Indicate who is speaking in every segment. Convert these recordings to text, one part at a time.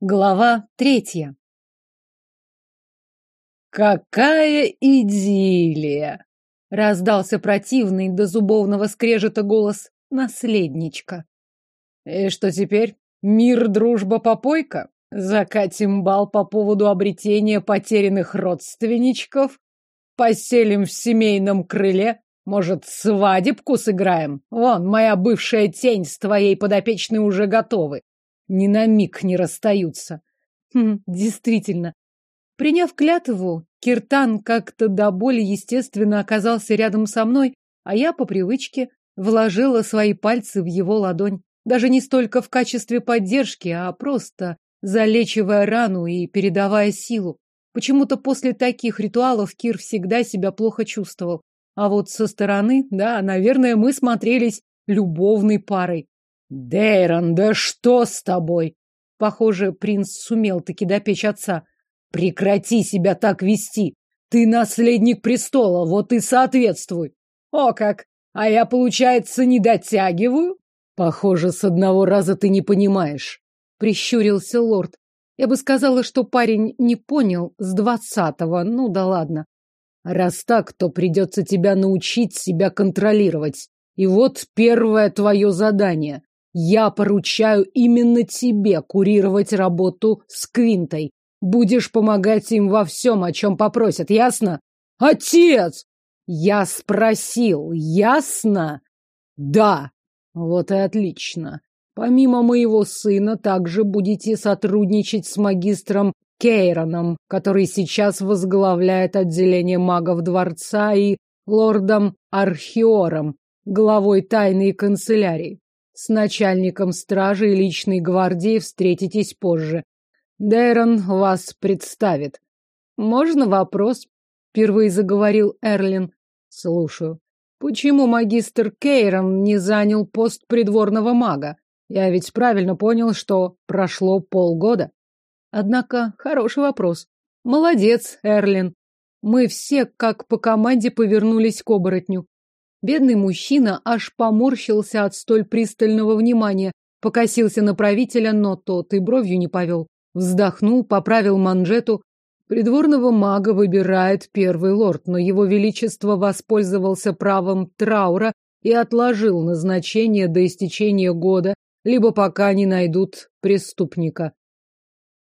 Speaker 1: Глава третья. Какая идиллия! Раздался противный до зубовного скрежета голос наследничка. И что теперь? Мир, дружба, попойка? Закатим бал по поводу обретения потерянных родственничков? Поселим в семейном крыле? Может, свадебку сыграем? Вон, моя бывшая тень с твоей подопечной уже готовы ни на миг не расстаются. Хм, действительно. Приняв клятву, Киртан как-то до боли естественно оказался рядом со мной, а я по привычке вложила свои пальцы в его ладонь. Даже не столько в качестве поддержки, а просто залечивая рану и передавая силу. Почему-то после таких ритуалов Кир всегда себя плохо чувствовал. А вот со стороны, да, наверное, мы смотрелись любовной парой. Дейрон, да что с тобой? Похоже, принц сумел таки допечь отца. Прекрати себя так вести. Ты наследник престола, вот и соответствуй. О как! А я, получается, не дотягиваю? Похоже, с одного раза ты не понимаешь. Прищурился лорд. Я бы сказала, что парень не понял с двадцатого. Ну да ладно. Раз так, то придется тебя научить себя контролировать. И вот первое твое задание. Я поручаю именно тебе курировать работу с Квинтой. Будешь помогать им во всем, о чем попросят, ясно? Отец! Я спросил, ясно? Да. Вот и отлично. Помимо моего сына, также будете сотрудничать с магистром Кейроном, который сейчас возглавляет отделение магов дворца, и лордом Архиором, главой тайной канцелярии. С начальником стражи и личной гвардии встретитесь позже. Дейрон вас представит. Можно вопрос? Впервые заговорил Эрлин. Слушаю. Почему магистр Кейрон не занял пост придворного мага? Я ведь правильно понял, что прошло полгода. Однако, хороший вопрос. Молодец, Эрлин. Мы все, как по команде, повернулись к оборотню. Бедный мужчина аж поморщился от столь пристального внимания, покосился на правителя, но тот и бровью не повел. Вздохнул, поправил манжету. Придворного мага выбирает первый лорд, но его величество воспользовался правом траура и отложил назначение до истечения года, либо пока не найдут преступника.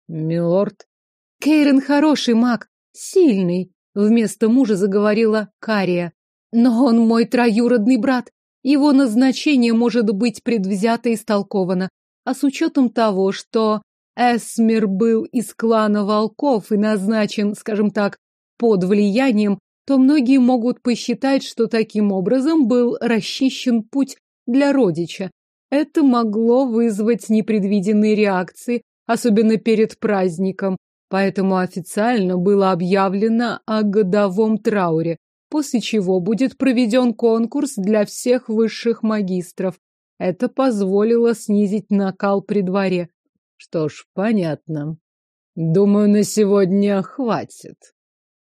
Speaker 1: Милорд? Кейрен хороший маг, сильный, вместо мужа заговорила Кария. Но он мой троюродный брат. Его назначение может быть предвзято истолковано. А с учетом того, что Эсмер был из клана волков и назначен, скажем так, под влиянием, то многие могут посчитать, что таким образом был расчищен путь для родича. Это могло вызвать непредвиденные реакции, особенно перед праздником, поэтому официально было объявлено о годовом трауре после чего будет проведен конкурс для всех высших магистров. Это позволило снизить накал при дворе. Что ж, понятно. Думаю, на сегодня хватит.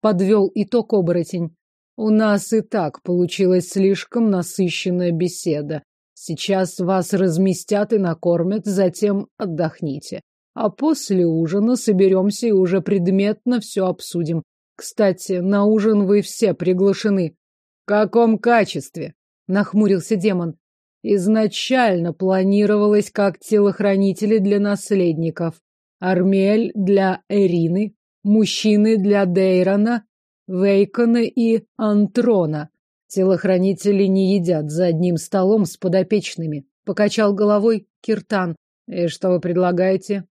Speaker 1: Подвел итог оборотень. У нас и так получилась слишком насыщенная беседа. Сейчас вас разместят и накормят, затем отдохните. А после ужина соберемся и уже предметно все обсудим. Кстати, на ужин вы все приглашены. В каком качестве? Нахмурился демон. Изначально планировалось как телохранители для наследников. Армель для Эрины, мужчины для Дейрона, Вейкона и Антрона. Телохранители не едят за одним столом с подопечными. Покачал головой Киртан. И что вы предлагаете?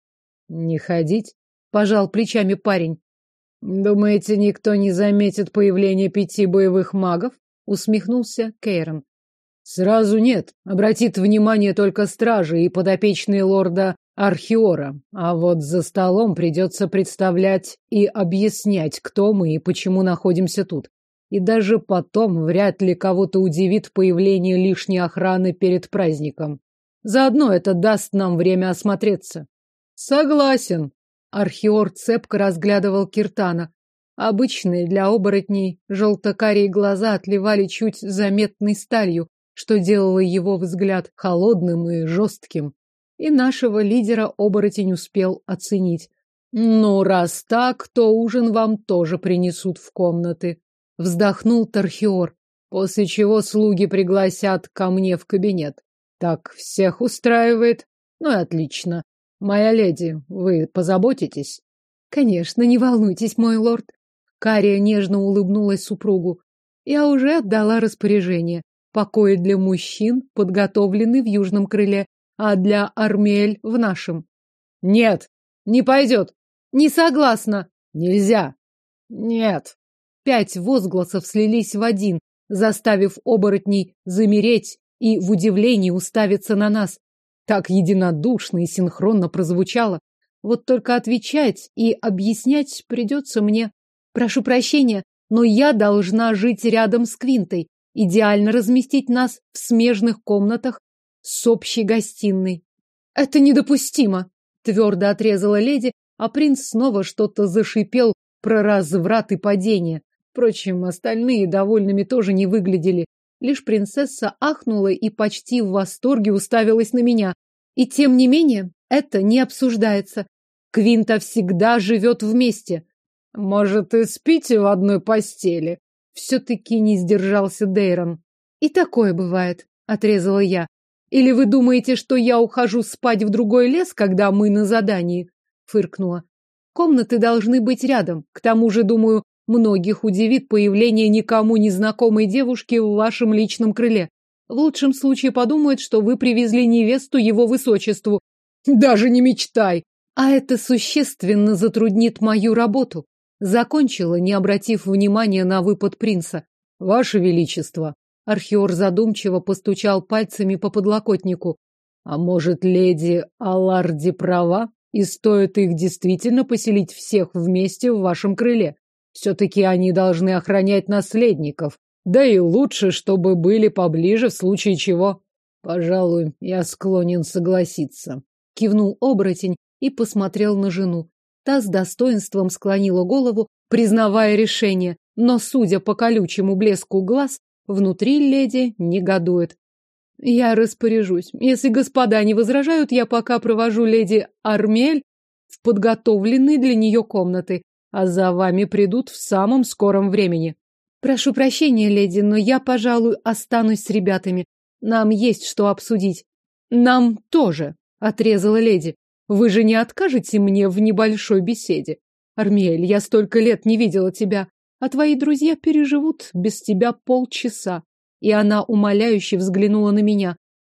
Speaker 1: Не ходить? Пожал плечами парень. Думаете, никто не заметит появление пяти боевых магов? Усмехнулся Кейрон. Сразу нет. Обратит внимание только стражи и подопечные лорда Архиора. А вот за столом придется представлять и объяснять, кто мы и почему находимся тут. И даже потом вряд ли кого-то удивит появление лишней охраны перед праздником. Заодно это даст нам время осмотреться. Согласен, Архиор цепко разглядывал Киртана. Обычные для оборотней желто-карие глаза отливали чуть заметной сталью, что делало его взгляд холодным и жестким. и нашего лидера оборотень успел оценить. «Ну, раз так, то ужин вам тоже принесут в комнаты», — вздохнул Тархиор, после чего слуги пригласят ко мне в кабинет. «Так всех устраивает? Ну и отлично. Моя леди, вы позаботитесь?» «Конечно, не волнуйтесь, мой лорд». Кария нежно улыбнулась супругу. «Я уже отдала распоряжение. Покои для мужчин подготовлены в южном крыле, а для Армель в нашем». «Нет, не пойдет», не согласна. Нельзя. Нет. Пять возгласов слились в один, заставив оборотней замереть и в удивлении уставиться на нас. Так единодушно и синхронно прозвучало. Вот только отвечать и объяснять придется мне. Прошу прощения, но я должна жить рядом с Квинтой, идеально разместить нас в смежных комнатах с общей гостиной. Это недопустимо, твердо отрезала леди, а принц снова что-то зашипел про разврат и падение. Впрочем, остальные довольными тоже не выглядели. Лишь принцесса ахнула и почти в восторге уставилась на меня. И тем не менее, это не обсуждается. Квинта всегда живет вместе. Может, и спите в одной постели? Все-таки не сдержался Дейрон. И такое бывает, отрезала я. Или вы думаете, что я ухожу спать в другой лес, когда мы на задании? фыркнула. Комнаты должны быть рядом. К тому же, думаю, многих удивит появление никому незнакомой девушки в вашем личном крыле. В лучшем случае подумают, что вы привезли невесту его высочеству. Даже не мечтай. А это существенно затруднит мою работу. Закончила, не обратив внимания на выпад принца. Ваше Величество. Архиор задумчиво постучал пальцами по подлокотнику. А может, леди Аларди права? И стоит их действительно поселить всех вместе в вашем крыле. Все-таки они должны охранять наследников. Да и лучше, чтобы были поближе в случае чего. Пожалуй, я склонен согласиться. Кивнул оборотень и посмотрел на жену. Та с достоинством склонила голову, признавая решение, но, судя по колючему блеску глаз, внутри леди негодует. Я распоряжусь. Если господа не возражают, я пока провожу леди Армель в подготовленные для нее комнаты, а за вами придут в самом скором времени. Прошу прощения, леди, но я, пожалуй, останусь с ребятами. Нам есть что обсудить. Нам тоже, отрезала леди. Вы же не откажете мне в небольшой беседе? Армель, я столько лет не видела тебя, а твои друзья переживут без тебя полчаса и она умоляюще взглянула на меня.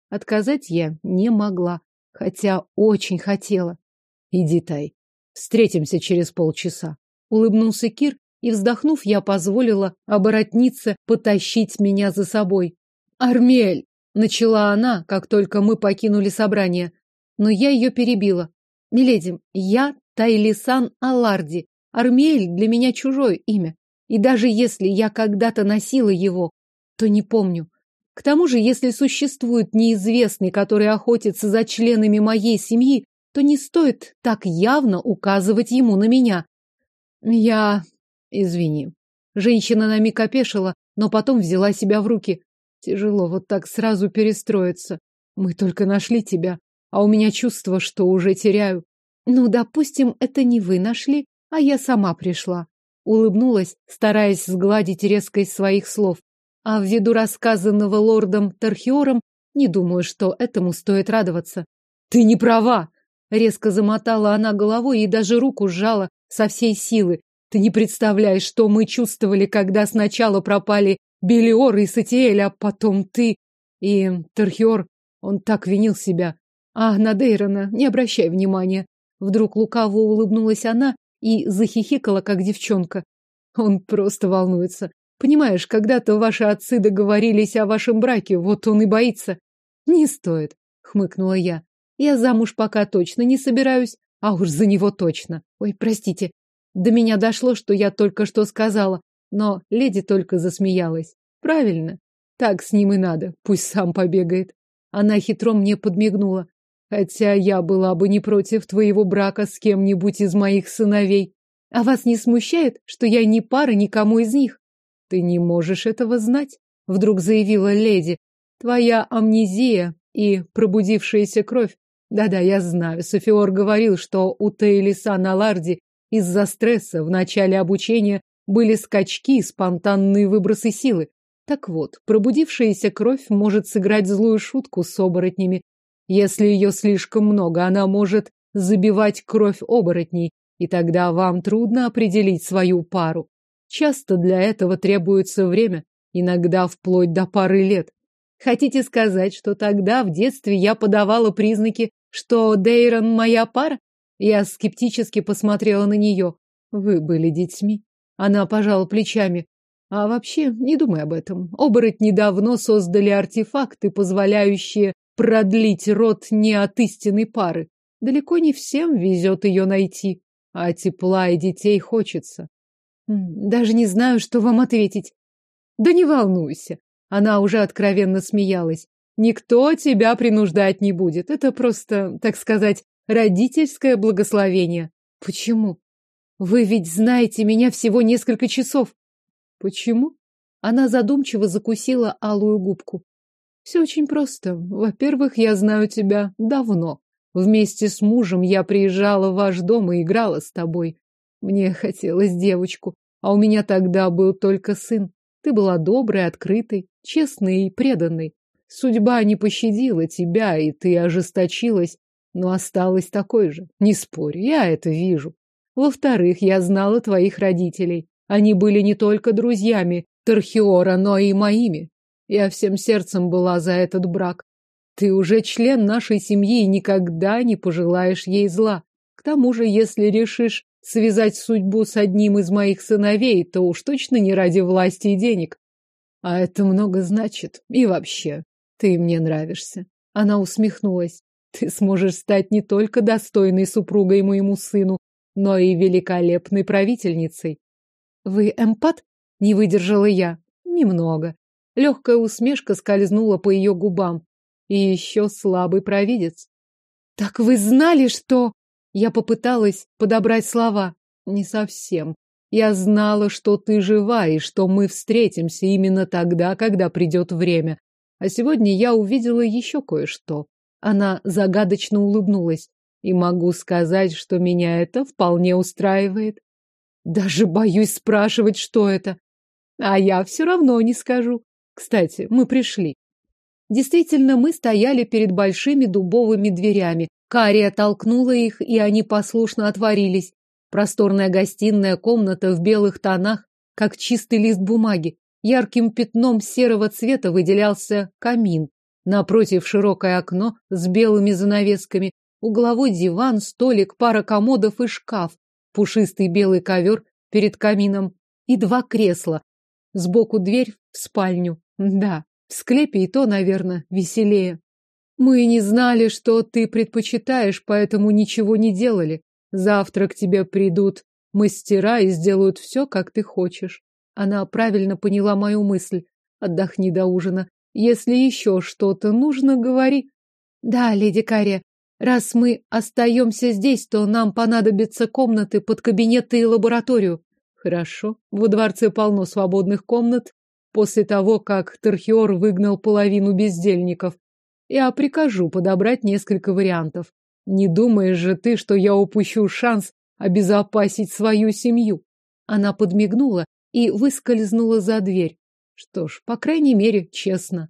Speaker 1: Отказать я не могла, хотя очень хотела. Иди, Тай, встретимся через полчаса. Улыбнулся Кир, и, вздохнув, я позволила оборотнице потащить меня за собой. «Армель!» — начала она, как только мы покинули собрание. Но я ее перебила. «Миледи, я Тайлисан Аларди. Армель для меня чужое имя. И даже если я когда-то носила его, то не помню. К тому же, если существует неизвестный, который охотится за членами моей семьи, то не стоит так явно указывать ему на меня. Я... Извини. Женщина на миг опешила, но потом взяла себя в руки. Тяжело вот так сразу перестроиться. Мы только нашли тебя, а у меня чувство, что уже теряю. Ну, допустим, это не вы нашли, а я сама пришла. Улыбнулась, стараясь сгладить резкость своих слов. А ввиду рассказанного лордом Тархиором, не думаю, что этому стоит радоваться. Ты не права! Резко замотала она головой и даже руку сжала со всей силы. Ты не представляешь, что мы чувствовали, когда сначала пропали Белиор и Сатиэль, а потом ты. И Тархиор, он так винил себя. А на Дейрона не обращай внимания. Вдруг лукаво улыбнулась она и захихикала, как девчонка. Он просто волнуется. Понимаешь, когда-то ваши отцы договорились о вашем браке, вот он и боится. Не стоит, хмыкнула я. Я замуж пока точно не собираюсь, а уж за него точно. Ой, простите. До меня дошло, что я только что сказала, но леди только засмеялась. Правильно. Так с ним и надо. Пусть сам побегает. Она хитро мне подмигнула. Хотя я была бы не против твоего брака с кем-нибудь из моих сыновей. А вас не смущает, что я не пара никому из них? Ты не можешь этого знать, вдруг заявила леди. Твоя амнезия и пробудившаяся кровь Да-да, я знаю. Софиор говорил, что у Тейлиса на Ларди из-за стресса в начале обучения были скачки, спонтанные выбросы силы. Так вот, пробудившаяся кровь может сыграть злую шутку с оборотнями. Если ее слишком много, она может забивать кровь оборотней, и тогда вам трудно определить свою пару. Часто для этого требуется время, иногда вплоть до пары лет. Хотите сказать, что тогда в детстве я подавала признаки, что Дейрон моя пара? Я скептически посмотрела на нее. Вы были детьми. Она пожала плечами. А вообще, не думай об этом. Оборотни давно создали артефакты, позволяющие продлить род не от истинной пары. Далеко не всем везет ее найти, а тепла и детей хочется. Даже не знаю, что вам ответить. Да не волнуйся. Она уже откровенно смеялась. Никто тебя принуждать не будет. Это просто, так сказать, родительское благословение. Почему? Вы ведь знаете меня всего несколько часов. Почему? Она задумчиво закусила алую губку. Все очень просто. Во-первых, я знаю тебя давно. Вместе с мужем я приезжала в ваш дом и играла с тобой. Мне хотелось девочку, а у меня тогда был только сын. Ты была доброй, открытой, честной и преданной. Судьба не пощадила тебя, и ты ожесточилась, но осталась такой же. Не спорь, я это вижу. Во-вторых, я знала твоих родителей. Они были не только друзьями Тархиора, но и моими. Я всем сердцем была за этот брак. Ты уже член нашей семьи и никогда не пожелаешь ей зла. К тому же, если решишь связать судьбу с одним из моих сыновей, то уж точно не ради власти и денег. А это много значит. И вообще, ты мне нравишься. Она усмехнулась. Ты сможешь стать не только достойной супругой моему сыну, но и великолепной правительницей. Вы эмпат? Не выдержала я. Немного. Легкая усмешка скользнула по ее губам. И еще слабый провидец. Так вы знали, что... Я попыталась подобрать слова. Не совсем. Я знала, что ты жива и что мы встретимся именно тогда, когда придет время. А сегодня я увидела еще кое-что. Она загадочно улыбнулась. И могу сказать, что меня это вполне устраивает. Даже боюсь спрашивать, что это. А я все равно не скажу. Кстати, мы пришли. Действительно, мы стояли перед большими дубовыми дверями, Кария толкнула их, и они послушно отворились. Просторная гостиная комната в белых тонах, как чистый лист бумаги. Ярким пятном серого цвета выделялся камин. Напротив широкое окно с белыми занавесками, угловой диван, столик, пара комодов и шкаф, пушистый белый ковер перед камином и два кресла. Сбоку дверь в спальню. Да, в склепе и то, наверное, веселее. Мы не знали, что ты предпочитаешь, поэтому ничего не делали. Завтра к тебе придут мастера и сделают все, как ты хочешь. Она правильно поняла мою мысль. Отдохни до ужина. Если еще что-то нужно, говори. Да, леди Кария, раз мы остаемся здесь, то нам понадобятся комнаты под кабинеты и лабораторию. Хорошо. Во дворце полно свободных комнат после того, как Терхиор выгнал половину бездельников. Я прикажу подобрать несколько вариантов. Не думаешь же ты, что я упущу шанс обезопасить свою семью? Она подмигнула и выскользнула за дверь. Что ж, по крайней мере, честно.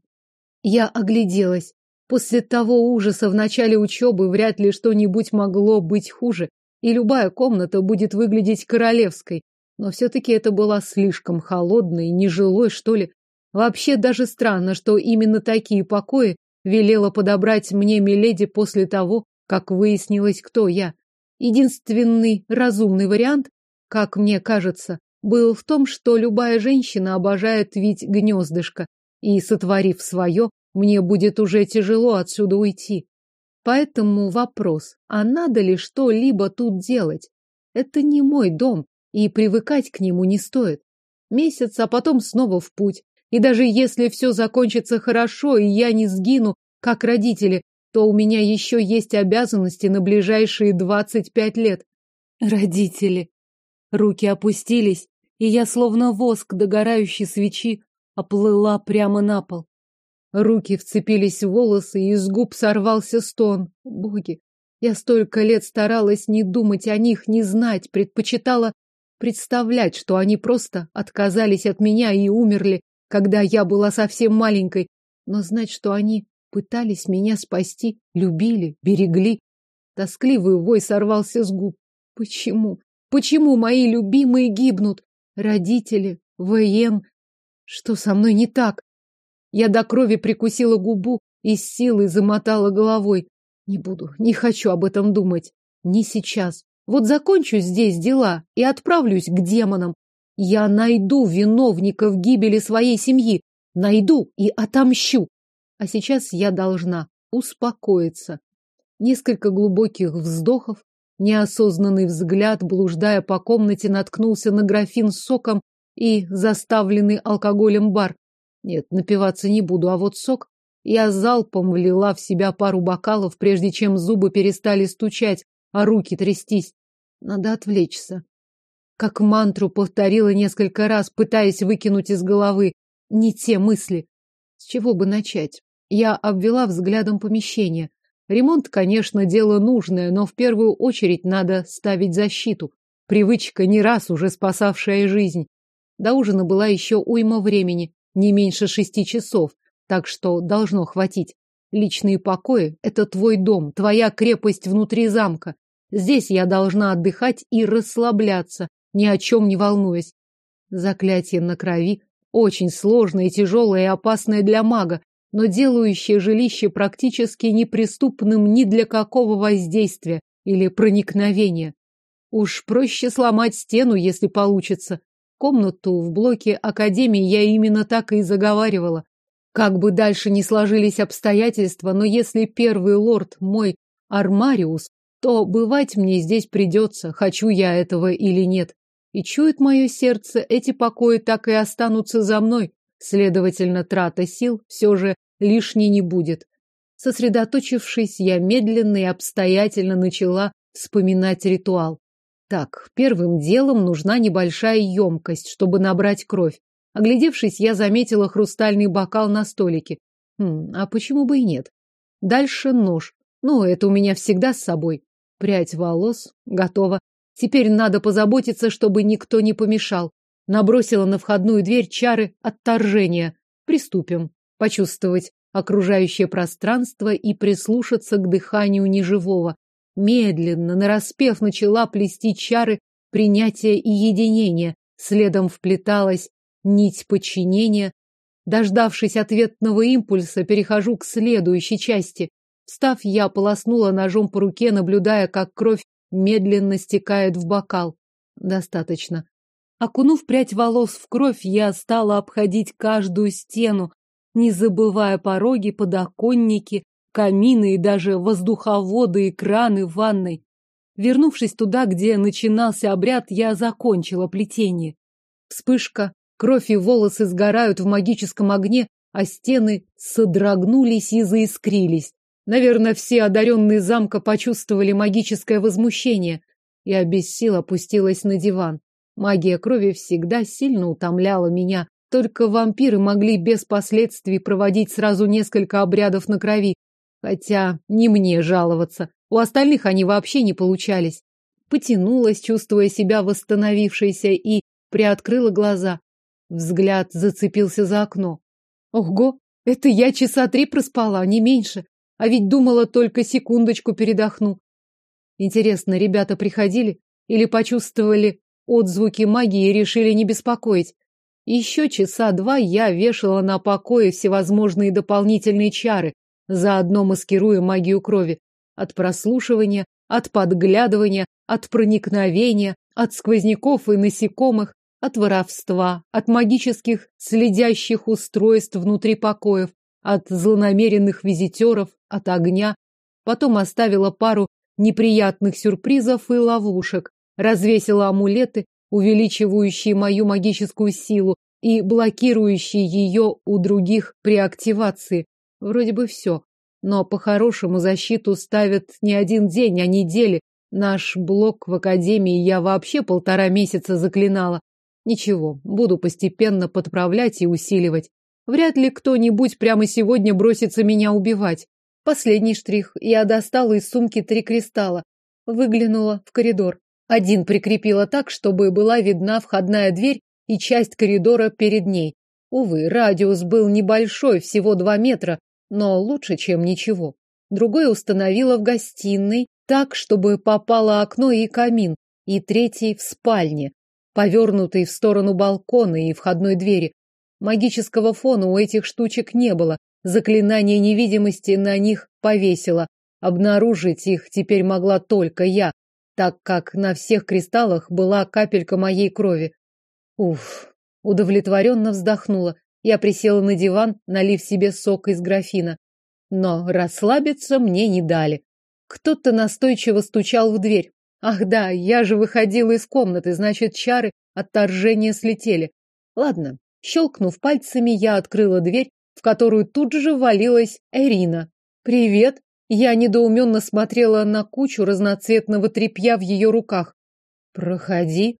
Speaker 1: Я огляделась. После того ужаса в начале учебы вряд ли что-нибудь могло быть хуже, и любая комната будет выглядеть королевской. Но все-таки это была слишком холодной, нежилой, что ли. Вообще даже странно, что именно такие покои велела подобрать мне Миледи после того, как выяснилось, кто я. Единственный разумный вариант, как мне кажется, был в том, что любая женщина обожает ведь гнездышко, и, сотворив свое, мне будет уже тяжело отсюда уйти. Поэтому вопрос, а надо ли что-либо тут делать? Это не мой дом, и привыкать к нему не стоит. Месяц, а потом снова в путь. И даже если все закончится хорошо, и я не сгину, как родители, то у меня еще есть обязанности на ближайшие двадцать пять лет. Родители. Руки опустились, и я, словно воск догорающей свечи, оплыла прямо на пол. Руки вцепились в волосы, и из губ сорвался стон. Боги, я столько лет старалась не думать о них, не знать, предпочитала представлять, что они просто отказались от меня и умерли, когда я была совсем маленькой, но знать, что они пытались меня спасти, любили, берегли. Тоскливый вой сорвался с губ. Почему? Почему мои любимые гибнут? Родители, воен. Что со мной не так? Я до крови прикусила губу и с силой замотала головой. Не буду, не хочу об этом думать. Не сейчас. Вот закончу здесь дела и отправлюсь к демонам. Я найду виновников гибели своей семьи. Найду и отомщу. А сейчас я должна успокоиться. Несколько глубоких вздохов, неосознанный взгляд, блуждая по комнате, наткнулся на графин с соком и заставленный алкоголем бар. Нет, напиваться не буду, а вот сок я залпом влила в себя пару бокалов, прежде чем зубы перестали стучать, а руки трястись. Надо отвлечься. Как мантру повторила несколько раз, пытаясь выкинуть из головы не те мысли. С чего бы начать? Я обвела взглядом помещение. Ремонт, конечно, дело нужное, но в первую очередь надо ставить защиту. Привычка, не раз уже спасавшая жизнь. До ужина была еще уйма времени, не меньше шести часов, так что должно хватить. Личные покои — это твой дом, твоя крепость внутри замка. Здесь я должна отдыхать и расслабляться, ни о чем не волнуясь. Заклятие на крови очень сложное тяжелое и опасное для мага, но делающее жилище практически неприступным ни для какого воздействия или проникновения. Уж проще сломать стену, если получится. Комнату в блоке Академии я именно так и заговаривала. Как бы дальше ни сложились обстоятельства, но если первый лорд мой Армариус, то бывать мне здесь придется, хочу я этого или нет. И чует мое сердце, эти покои так и останутся за мной. Следовательно, трата сил все же лишней не будет. Сосредоточившись, я медленно и обстоятельно начала вспоминать ритуал. Так, первым делом нужна небольшая емкость, чтобы набрать кровь. Оглядевшись, я заметила хрустальный бокал на столике. Хм, а почему бы и нет? Дальше нож. Ну, это у меня всегда с собой. Прядь волос. Готово. Теперь надо позаботиться, чтобы никто не помешал. Набросила на входную дверь чары отторжения. Приступим. Почувствовать окружающее пространство и прислушаться к дыханию неживого. Медленно, нараспев, начала плести чары принятия и единения. Следом вплеталась нить подчинения. Дождавшись ответного импульса, перехожу к следующей части. Встав, я полоснула ножом по руке, наблюдая, как кровь медленно стекает в бокал. Достаточно. Окунув прядь волос в кровь, я стала обходить каждую стену, не забывая пороги, подоконники, камины и даже воздуховоды и краны в ванной. Вернувшись туда, где начинался обряд, я закончила плетение. Вспышка, кровь и волосы сгорают в магическом огне, а стены содрогнулись и заискрились. Наверное, все одаренные замка почувствовали магическое возмущение. Я без сил опустилась на диван. Магия крови всегда сильно утомляла меня. Только вампиры могли без последствий проводить сразу несколько обрядов на крови. Хотя не мне жаловаться. У остальных они вообще не получались. Потянулась, чувствуя себя восстановившейся, и приоткрыла глаза. Взгляд зацепился за окно. Ого, это я часа три проспала, не меньше. А ведь думала, только секундочку передохну. Интересно, ребята приходили или почувствовали отзвуки магии решили не беспокоить? Еще часа два я вешала на покое всевозможные дополнительные чары, заодно маскируя магию крови. От прослушивания, от подглядывания, от проникновения, от сквозняков и насекомых, от воровства, от магических следящих устройств внутри покоев, от злонамеренных визитеров, от огня. Потом оставила пару неприятных сюрпризов и ловушек, развесила амулеты, увеличивающие мою магическую силу и блокирующие ее у других при активации. Вроде бы все. Но по-хорошему защиту ставят не один день, а недели. Наш блок в академии я вообще полтора месяца заклинала. Ничего, буду постепенно подправлять и усиливать. Вряд ли кто-нибудь прямо сегодня бросится меня убивать. Последний штрих. Я достала из сумки три кристалла. Выглянула в коридор. Один прикрепила так, чтобы была видна входная дверь и часть коридора перед ней. Увы, радиус был небольшой, всего два метра, но лучше, чем ничего. Другой установила в гостиной, так, чтобы попало окно и камин, и третий в спальне, повернутый в сторону балкона и входной двери. Магического фона у этих штучек не было, заклинание невидимости на них повесило. Обнаружить их теперь могла только я, так как на всех кристаллах была капелька моей крови. Уф, удовлетворенно вздохнула. Я присела на диван, налив себе сок из графина. Но расслабиться мне не дали. Кто-то настойчиво стучал в дверь. Ах да, я же выходила из комнаты, значит, чары отторжения слетели. Ладно, щелкнув пальцами, я открыла дверь, в которую тут же валилась Эрина. «Привет!» Я недоуменно смотрела на кучу разноцветного тряпья в ее руках. «Проходи».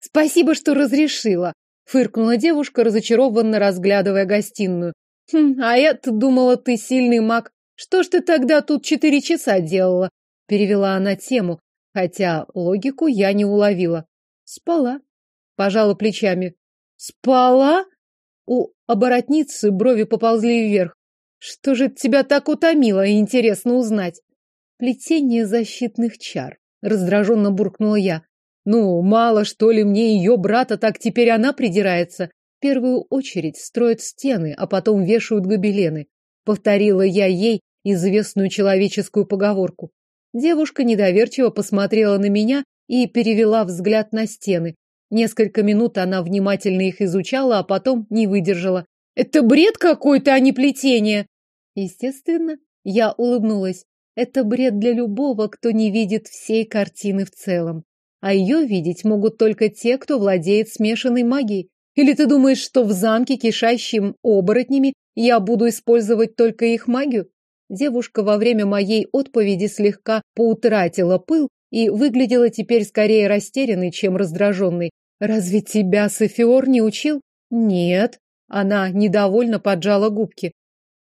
Speaker 1: «Спасибо, что разрешила», — фыркнула девушка, разочарованно разглядывая гостиную. «Хм, а я-то думала, ты сильный маг. Что ж ты тогда тут четыре часа делала?» Перевела она тему, хотя логику я не уловила. «Спала», — пожала плечами. «Спала?» У оборотницы брови поползли вверх. Что же тебя так утомило, интересно узнать? Плетение защитных чар. Раздраженно буркнула я. Ну, мало что ли мне ее брата, так теперь она придирается. В первую очередь строят стены, а потом вешают гобелены. Повторила я ей известную человеческую поговорку. Девушка недоверчиво посмотрела на меня и перевела взгляд на стены. Несколько минут она внимательно их изучала, а потом не выдержала. Это бред какой-то, а не плетение. Естественно, я улыбнулась. Это бред для любого, кто не видит всей картины в целом. А ее видеть могут только те, кто владеет смешанной магией. Или ты думаешь, что в замке, кишащем оборотнями, я буду использовать только их магию? Девушка во время моей отповеди слегка поутратила пыл и выглядела теперь скорее растерянной, чем раздраженной. «Разве тебя Софиор не учил?» «Нет», она недовольно поджала губки.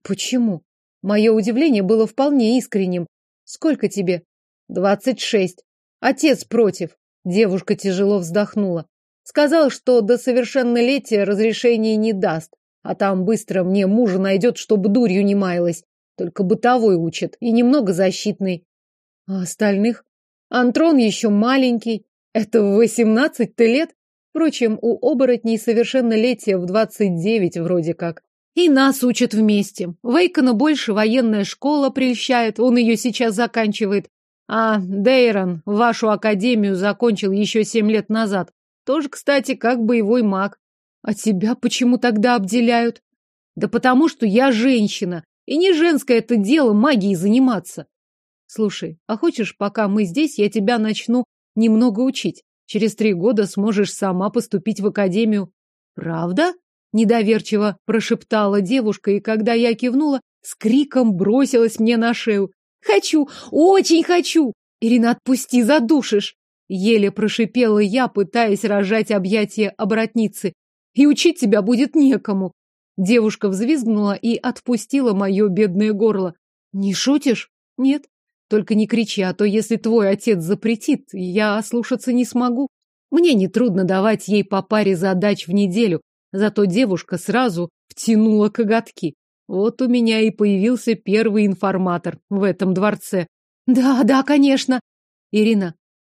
Speaker 1: Почему? Мое удивление было вполне искренним. Сколько тебе? Двадцать шесть. Отец против. Девушка тяжело вздохнула. Сказал, что до совершеннолетия разрешения не даст, а там быстро мне мужа найдет, чтобы дурью не маялась. Только бытовой учат и немного защитный. А остальных? Антрон еще маленький. Это в восемнадцать-то лет? Впрочем, у оборотней совершеннолетие в двадцать девять вроде как. И нас учат вместе. Вейкона больше военная школа прельщает, он ее сейчас заканчивает. А Дейрон вашу академию закончил еще семь лет назад. Тоже, кстати, как боевой маг. А тебя почему тогда обделяют? Да потому что я женщина, и не женское это дело магией заниматься. Слушай, а хочешь, пока мы здесь, я тебя начну немного учить? Через три года сможешь сама поступить в академию. Правда? Недоверчиво прошептала девушка, и когда я кивнула, с криком бросилась мне на шею. Хочу, очень хочу! Ирина, отпусти, задушишь! Еле прошипела я, пытаясь рожать объятия обратницы. И учить тебя будет некому. Девушка взвизгнула и отпустила мое бедное горло. Не шутишь? Нет. Только не кричи, а то если твой отец запретит, я слушаться не смогу. Мне нетрудно давать ей по паре задач в неделю, зато девушка сразу втянула коготки. Вот у меня и появился первый информатор в этом дворце. Да, да, конечно. Ирина,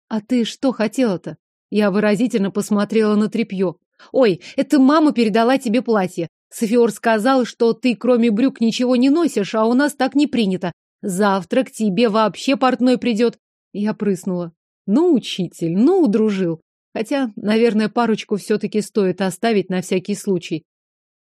Speaker 1: а ты что хотела-то? Я выразительно посмотрела на тряпье. Ой, это мама передала тебе платье. Софиор сказал, что ты кроме брюк ничего не носишь, а у нас так не принято. Завтра к тебе вообще портной придет. Я прыснула. Ну, учитель, ну, удружил. Хотя, наверное, парочку все-таки стоит оставить на всякий случай.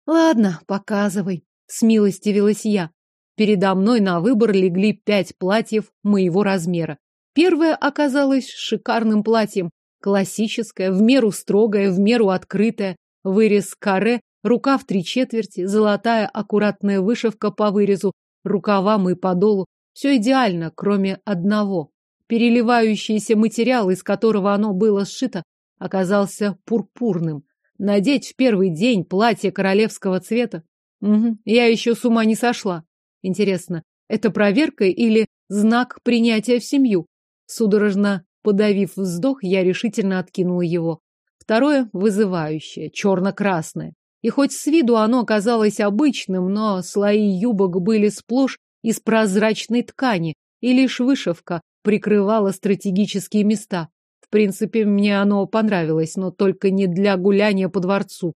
Speaker 1: Ладно, показывай. Смилостивилась я. Передо мной на выбор легли пять платьев моего размера. Первое оказалось шикарным платьем. Классическое, в меру строгое, в меру открытое. Вырез каре, рука в три четверти, золотая аккуратная вышивка по вырезу, рукавам и подолу. Все идеально, кроме одного. Переливающийся материал, из которого оно было сшито, оказался пурпурным. Надеть в первый день платье королевского цвета Угу. Я еще с ума не сошла. Интересно, это проверка или знак принятия в семью? Судорожно подавив вздох, я решительно откинула его. Второе — вызывающее, черно-красное. И хоть с виду оно оказалось обычным, но слои юбок были сплошь из прозрачной ткани, и лишь вышивка прикрывала стратегические места. В принципе, мне оно понравилось, но только не для гуляния по дворцу.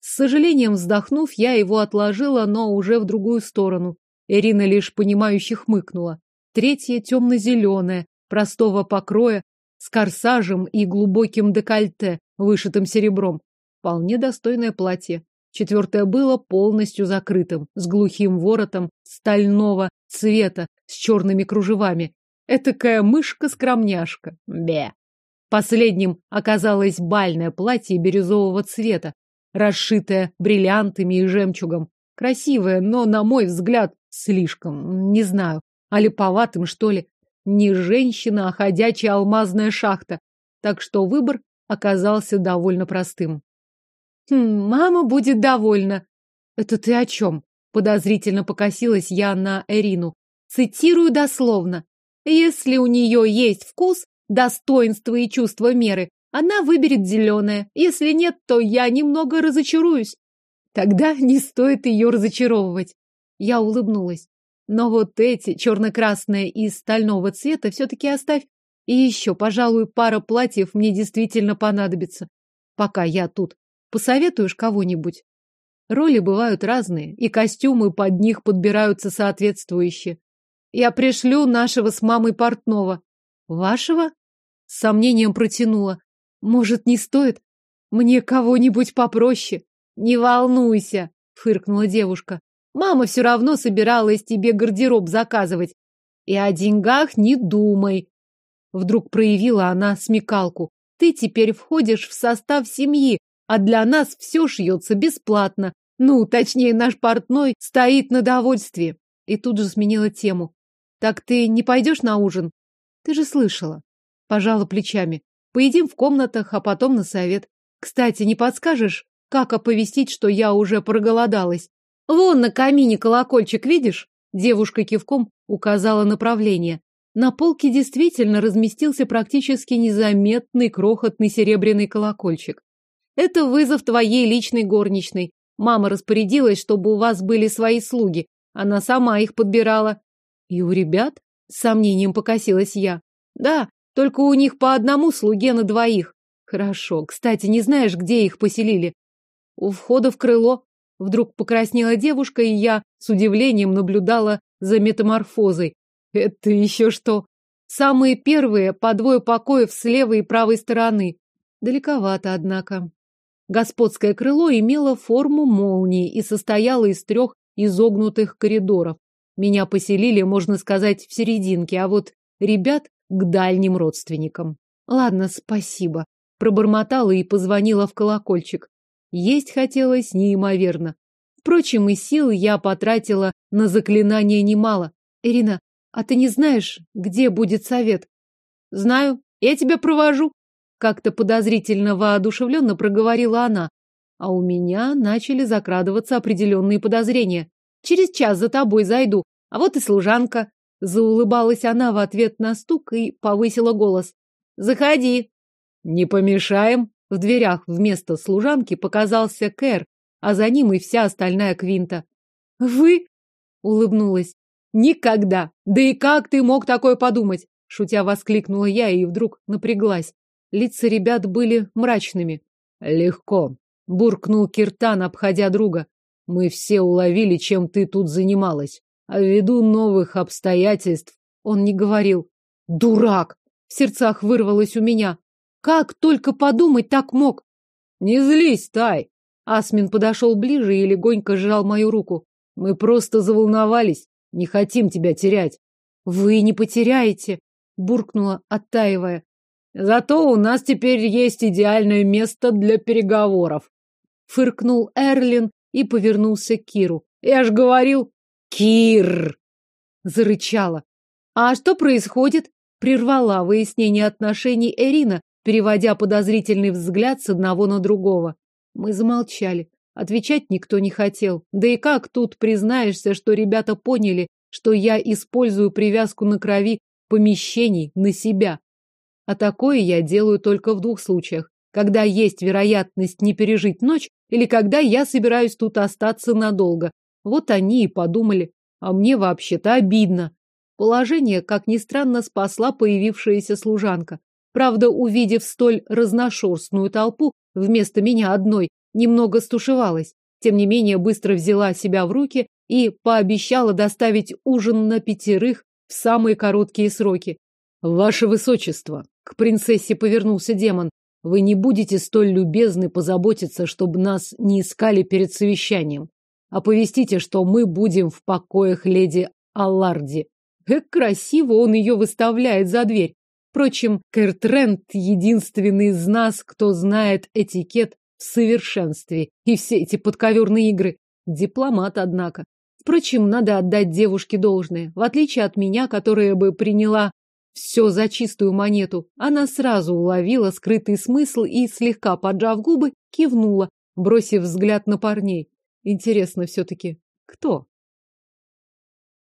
Speaker 1: С сожалением вздохнув, я его отложила, но уже в другую сторону. Ирина лишь понимающе хмыкнула. Третье темно-зеленое, простого покроя, с корсажем и глубоким декольте, вышитым серебром. Вполне достойное платье. Четвертое было полностью закрытым, с глухим воротом стального цвета, с черными кружевами. Этакая мышка-скромняшка. Бе. Последним оказалось бальное платье бирюзового цвета, расшитое бриллиантами и жемчугом. Красивое, но, на мой взгляд, слишком, не знаю, а липоватым, что ли. Не женщина, а ходячая алмазная шахта. Так что выбор оказался довольно простым. Хм, мама будет довольна. Это ты о чем? Подозрительно покосилась я на Эрину. Цитирую дословно. Если у нее есть вкус, достоинство и чувство меры, она выберет зеленое. Если нет, то я немного разочаруюсь. Тогда не стоит ее разочаровывать. Я улыбнулась. Но вот эти, черно-красные и стального цвета, все-таки оставь. И еще, пожалуй, пара платьев мне действительно понадобится. Пока я тут. Посоветуешь кого-нибудь? Роли бывают разные, и костюмы под них подбираются соответствующие. Я пришлю нашего с мамой портного. Вашего? С сомнением протянула. Может, не стоит? Мне кого-нибудь попроще. Не волнуйся, фыркнула девушка. Мама все равно собиралась тебе гардероб заказывать. И о деньгах не думай. Вдруг проявила она смекалку. Ты теперь входишь в состав семьи, а для нас все шьется бесплатно. Ну, точнее, наш портной стоит на довольстве. И тут же сменила тему. Так ты не пойдешь на ужин? Ты же слышала. Пожала плечами. Поедим в комнатах, а потом на совет. Кстати, не подскажешь, как оповестить, что я уже проголодалась? Вон на камине колокольчик, видишь? Девушка кивком указала направление. На полке действительно разместился практически незаметный крохотный серебряный колокольчик. Это вызов твоей личной горничной. Мама распорядилась, чтобы у вас были свои слуги. Она сама их подбирала. И у ребят? С сомнением покосилась я. Да, только у них по одному слуге на двоих. Хорошо. Кстати, не знаешь, где их поселили? У входа в крыло. Вдруг покраснела девушка, и я с удивлением наблюдала за метаморфозой. Это еще что? Самые первые по двое покоев с левой и правой стороны. Далековато, однако. Господское крыло имело форму молнии и состояло из трех изогнутых коридоров. Меня поселили, можно сказать, в серединке, а вот ребят к дальним родственникам. Ладно, спасибо. Пробормотала и позвонила в колокольчик. Есть хотелось неимоверно. Впрочем, и сил я потратила на заклинание немало. Ирина, а ты не знаешь, где будет совет? Знаю, я тебя провожу. Как-то подозрительно воодушевленно проговорила она. А у меня начали закрадываться определенные подозрения. Через час за тобой зайду. А вот и служанка. Заулыбалась она в ответ на стук и повысила голос. Заходи. Не помешаем. В дверях вместо служанки показался Кэр, а за ним и вся остальная квинта. Вы? Улыбнулась. Никогда. Да и как ты мог такое подумать? Шутя воскликнула я и вдруг напряглась. Лица ребят были мрачными. Легко, буркнул Киртан, обходя друга. Мы все уловили, чем ты тут занималась. А ввиду новых обстоятельств он не говорил. Дурак! В сердцах вырвалось у меня. Как только подумать так мог? Не злись, Тай. Асмин подошел ближе и легонько сжал мою руку. Мы просто заволновались. Не хотим тебя терять. Вы не потеряете, буркнула, оттаивая. Зато у нас теперь есть идеальное место для переговоров. Фыркнул Эрлин и повернулся к Киру. Я ж говорил, Кир! Зарычала. А что происходит? Прервала выяснение отношений Эрина, переводя подозрительный взгляд с одного на другого. Мы замолчали. Отвечать никто не хотел. Да и как тут признаешься, что ребята поняли, что я использую привязку на крови помещений на себя? А такое я делаю только в двух случаях. Когда есть вероятность не пережить ночь, или когда я собираюсь тут остаться надолго. Вот они и подумали. А мне вообще-то обидно. Положение, как ни странно, спасла появившаяся служанка. Правда, увидев столь разношерстную толпу, вместо меня одной, немного стушевалась. Тем не менее, быстро взяла себя в руки и пообещала доставить ужин на пятерых в самые короткие сроки. Ваше высочество, к принцессе повернулся демон. Вы не будете столь любезны позаботиться, чтобы нас не искали перед совещанием. Оповестите, что мы будем в покоях леди Алларди. Как красиво он ее выставляет за дверь. Впрочем, Кэртрент единственный из нас, кто знает этикет в совершенстве. И все эти подковерные игры. Дипломат, однако. Впрочем, надо отдать девушке должное. В отличие от меня, которая бы приняла все за чистую монету, она сразу уловила скрытый смысл и, слегка поджав губы, кивнула, бросив взгляд на парней. Интересно все-таки, кто?